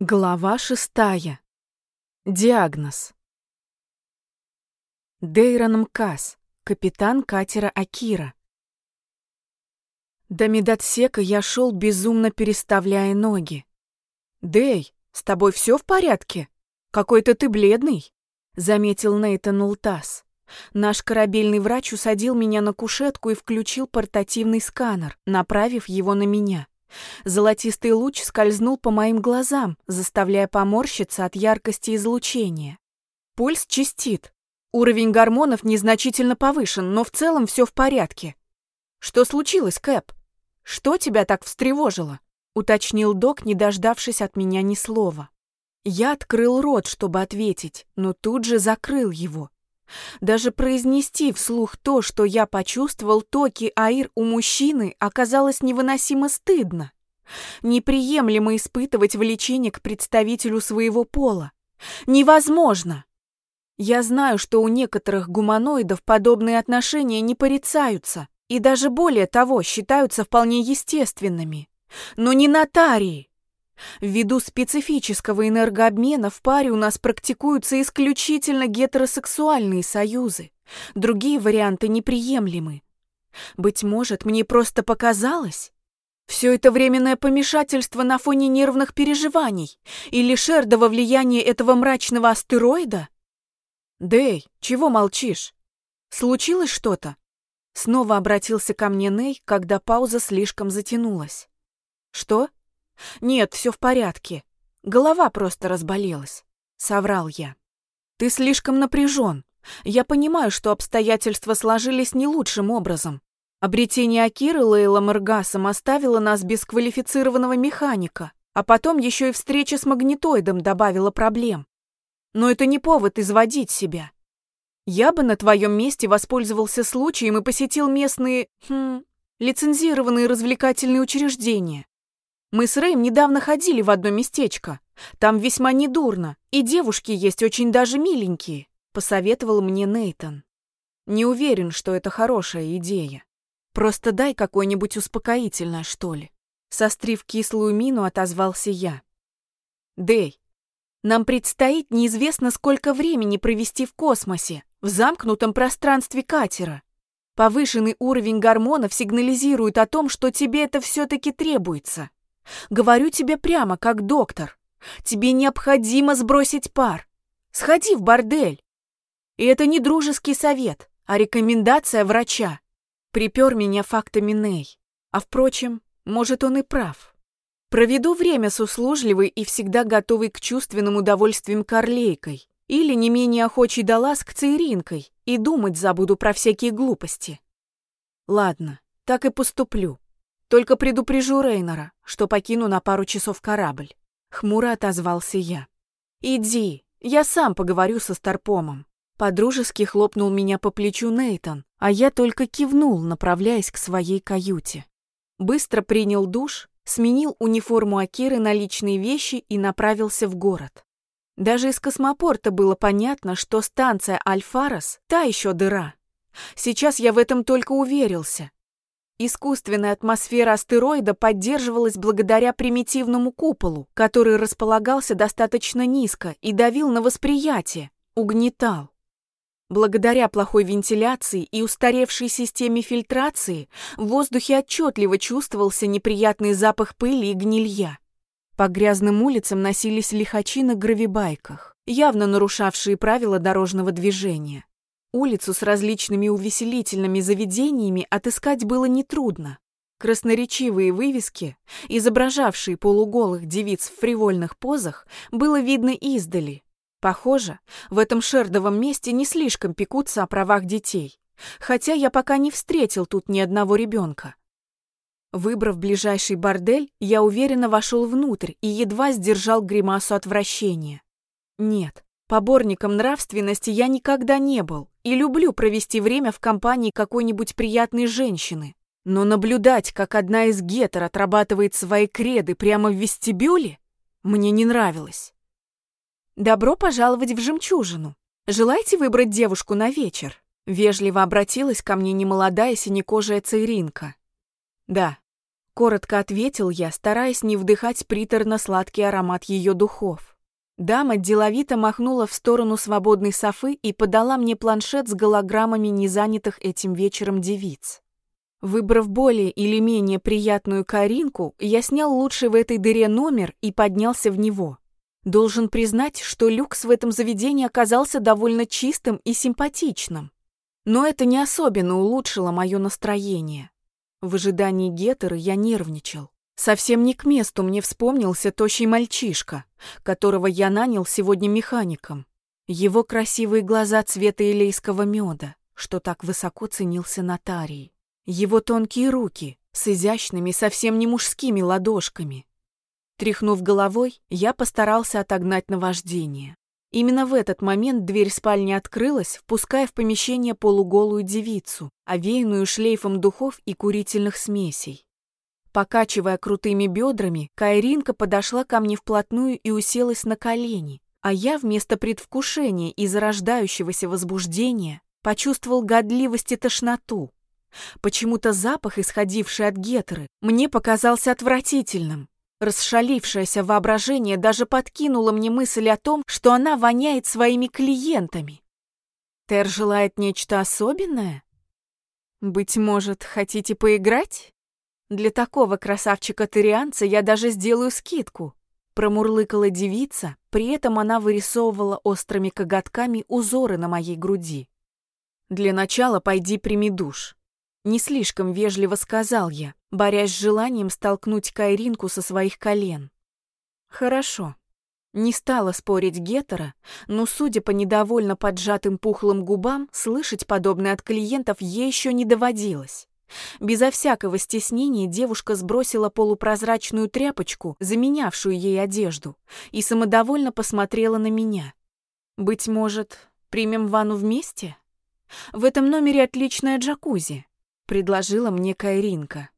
Глава шестая. Диагноз. Дейрон Мкас, капитан катера Акира. До медотсека я шел безумно переставляя ноги. «Дэй, с тобой все в порядке? Какой-то ты бледный», — заметил Нейтан Ултас. Наш корабельный врач усадил меня на кушетку и включил портативный сканер, направив его на меня. Золотистый луч скользнул по моим глазам, заставляя поморщиться от яркости излучения. Пульс чистит. Уровень гормонов незначительно повышен, но в целом все в порядке. Что случилось, Кэп? Что тебя так встревожило? уточнил док, не дождавшись от меня ни слова. Я открыл рот, чтобы ответить, но тут же закрыл его. Даже произнести вслух то, что я почувствовал токи Аир у мужчины, оказалось невыносимо стыдно. Неприемлемо испытывать влечение к представителю своего пола. Невозможно! Я знаю, что у некоторых гуманоидов подобные отношения не порицаются и даже более того считаются вполне естественными. Но не нотарии. Ввиду специфического энергообмена в паре у нас практикуются исключительно гетеросексуальные союзы. Другие варианты неприемлемы. Быть может, мне просто показалось? Все это временное помешательство на фоне нервных переживаний или шердово влияние этого мрачного астероида? Дэй, чего молчишь? Случилось что-то? Снова обратился ко мне Ней, когда пауза слишком затянулась. Что? «Нет, все в порядке. Голова просто разболелась», — соврал я. «Ты слишком напряжен. Я понимаю, что обстоятельства сложились не лучшим образом. Обретение Акиры Лейлом Эргасом оставило нас без квалифицированного механика, а потом еще и встреча с магнитоидом добавила проблем. Но это не повод изводить себя. Я бы на твоем месте воспользовался случаем и посетил местные, хм, лицензированные развлекательные учреждения. Мы с Рэем недавно ходили в одно местечко. Там весьма недурно, и девушки есть очень даже миленькие», — посоветовал мне Нейтон. «Не уверен, что это хорошая идея. Просто дай какое-нибудь успокоительное, что ли». Сострив кислую мину, отозвался я. «Дэй, нам предстоит неизвестно сколько времени провести в космосе, в замкнутом пространстве катера. Повышенный уровень гормонов сигнализирует о том, что тебе это все-таки требуется. Говорю тебе прямо, как доктор. Тебе необходимо сбросить пар. Сходи в бордель. И это не дружеский совет, а рекомендация врача. Припер меня фактами Ней. А впрочем, может, он и прав. Проведу время с услужливой и всегда готовой к чувственным удовольствиям Карлейкой или не менее охочей до ласк Цейринкой и думать забуду про всякие глупости. Ладно, так и поступлю. Только предупрежу Рейнора, что покину на пару часов корабль. Хмуро отозвался я. Иди, я сам поговорю со Старпомом. Подружески хлопнул меня по плечу Нейтон, а я только кивнул, направляясь к своей каюте. Быстро принял душ, сменил униформу Акиры на личные вещи и направился в город. Даже из космопорта было понятно, что станция Альфарас — та еще дыра. Сейчас я в этом только уверился, Искусственная атмосфера астероида поддерживалась благодаря примитивному куполу, который располагался достаточно низко и давил на восприятие, угнетал. Благодаря плохой вентиляции и устаревшей системе фильтрации в воздухе отчетливо чувствовался неприятный запах пыли и гнилья. По грязным улицам носились лихачи на гравибайках, явно нарушавшие правила дорожного движения. Улицу с различными увеселительными заведениями отыскать было нетрудно. Красноречивые вывески, изображавшие полуголых девиц в фривольных позах, было видно издали. Похоже, в этом шердовом месте не слишком пекутся о правах детей, хотя я пока не встретил тут ни одного ребенка. Выбрав ближайший бордель, я уверенно вошел внутрь и едва сдержал гримасу отвращения. Нет, Поборником нравственности я никогда не был и люблю провести время в компании какой-нибудь приятной женщины. Но наблюдать, как одна из гетер отрабатывает свои креды прямо в вестибюле, мне не нравилось. «Добро пожаловать в жемчужину. Желаете выбрать девушку на вечер?» Вежливо обратилась ко мне немолодая синекожая цейринка. «Да», Коротко ответил я, стараясь не вдыхать приторно-сладкий аромат ее духов. Дама деловито махнула в сторону свободной софы и подала мне планшет с голограммами незанятых этим вечером девиц. Выбрав более или менее приятную Каринку, я снял лучший в этой дыре номер и поднялся в него. Должен признать, что люкс в этом заведении оказался довольно чистым и симпатичным. Но это не особенно улучшило мое настроение. В ожидании Геттера я нервничал. Совсем не к месту мне вспомнился тощий мальчишка, которого я нанял сегодня механиком. Его красивые глаза цвета илейского меда, что так высоко ценился нотарий. Его тонкие руки с изящными, совсем не мужскими ладошками, Тряхнув головой, я постарался отогнать наваждение. Именно в этот момент дверь спальни открылась, впуская в помещение полуголую девицу, овеянную шлейфом духов и курительных смесей. Покачивая крутыми бедрами, Кайринка подошла ко мне вплотную и уселась на колени, а я вместо предвкушения и зарождающегося возбуждения почувствовал годливость и тошноту. Почему-то запах, исходивший от гетеры, мне показался отвратительным. Расшалившееся воображение даже подкинуло мне мысль о том, что она воняет своими клиентами. Тер желает нечто особенное? Быть может, хотите поиграть? Для такого красавчика-тарианца я даже сделаю скидку. Промурлыкала девица, при этом она вырисовывала острыми коготками узоры на моей груди. Для начала пойди прими душ. Не слишком вежливо сказал я, борясь с желанием столкнуть Кайринку со своих колен. Хорошо. Не стала спорить Гетера, но, судя по недовольно поджатым пухлым губам, слышать подобное от клиентов ей еще не доводилось. Безо всякого стеснения девушка сбросила полупрозрачную тряпочку, заменявшую ей одежду, и самодовольно посмотрела на меня. «Быть может, примем ванну вместе? В этом номере отличная джакузи предложила мне Кайринка.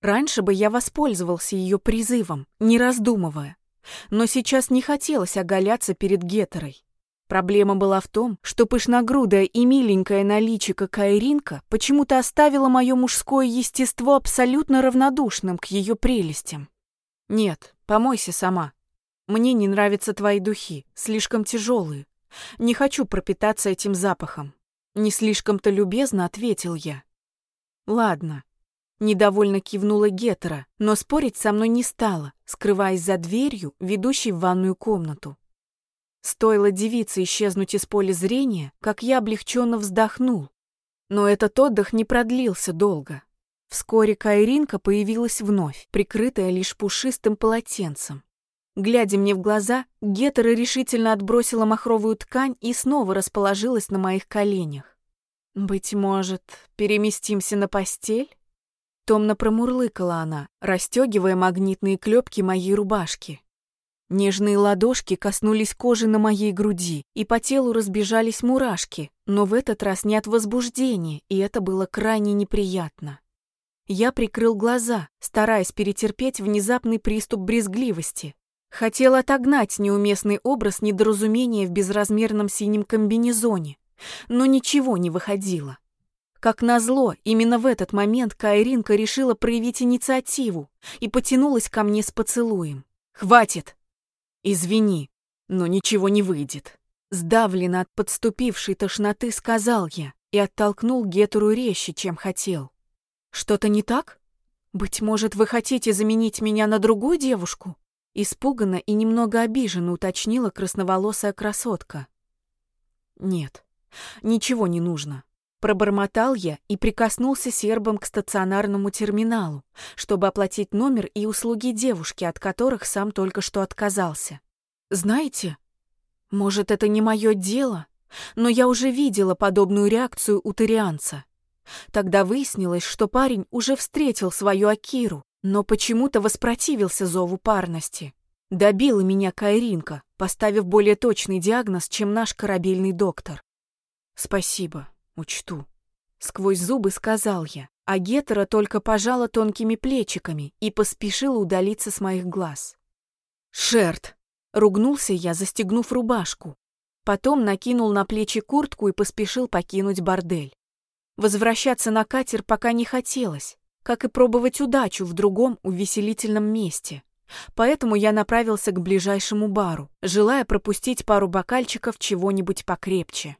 Раньше бы я воспользовался ее призывом, не раздумывая. Но сейчас не хотелось оголяться перед Гетерой. Проблема была в том, что пышногрудая и миленькая наличика Кайринка почему-то оставила мое мужское естество абсолютно равнодушным к ее прелестям. «Нет, помойся сама. Мне не нравятся твои духи, слишком тяжелые. Не хочу пропитаться этим запахом». Не слишком-то любезно ответил я. Ладно. Недовольно кивнула Гетера, но спорить со мной не стала, скрываясь за дверью, ведущей в ванную комнату. Стоило девице исчезнуть из поля зрения, как я облегченно вздохнул. Но этот отдых не продлился долго. Вскоре Кайринка появилась вновь, прикрытая лишь пушистым полотенцем. Глядя мне в глаза, Гетера решительно отбросила махровую ткань и снова расположилась на моих коленях. «Быть может, переместимся на постель?» Томно промурлыкала она, расстегивая магнитные клепки моей рубашки. Нежные ладошки коснулись кожи на моей груди, и по телу разбежались мурашки, но в этот раз не от возбуждения, и это было крайне неприятно. Я прикрыл глаза, стараясь перетерпеть внезапный приступ брезгливости. Хотел отогнать неуместный образ недоразумения в безразмерном синем комбинезоне, но ничего не выходило. Как назло, именно в этот момент Кайринка решила проявить инициативу и потянулась ко мне с поцелуем. «Хватит!» «Извини, но ничего не выйдет». Сдавленно от подступившей тошноты сказал я и оттолкнул Гетеру резче, чем хотел. «Что-то не так? Быть может, вы хотите заменить меня на другую девушку?» Испуганно и немного обиженно уточнила красноволосая красотка. «Нет, Ничего не нужно. Пробормотал я и прикоснулся сербом к стационарному терминалу, чтобы оплатить номер и услуги девушки, от которых сам только что отказался. Знаете, может, это не мое дело, но я уже видела подобную реакцию у тарианца. Тогда выяснилось, что парень уже встретил свою Акиру, но почему-то воспротивился зову парности. Добила меня Кайринка, поставив более точный диагноз, чем наш корабельный доктор. «Спасибо, учту», — сквозь зубы сказал я, а Гетера только пожала тонкими плечиками и поспешила удалиться с моих глаз. «Шерт!» — ругнулся я, застегнув рубашку. Потом накинул на плечи куртку и поспешил покинуть бордель. Возвращаться на катер пока не хотелось. как и пробовать удачу в другом увеселительном месте. Поэтому я направился к ближайшему бару, желая пропустить пару бокальчиков чего-нибудь покрепче.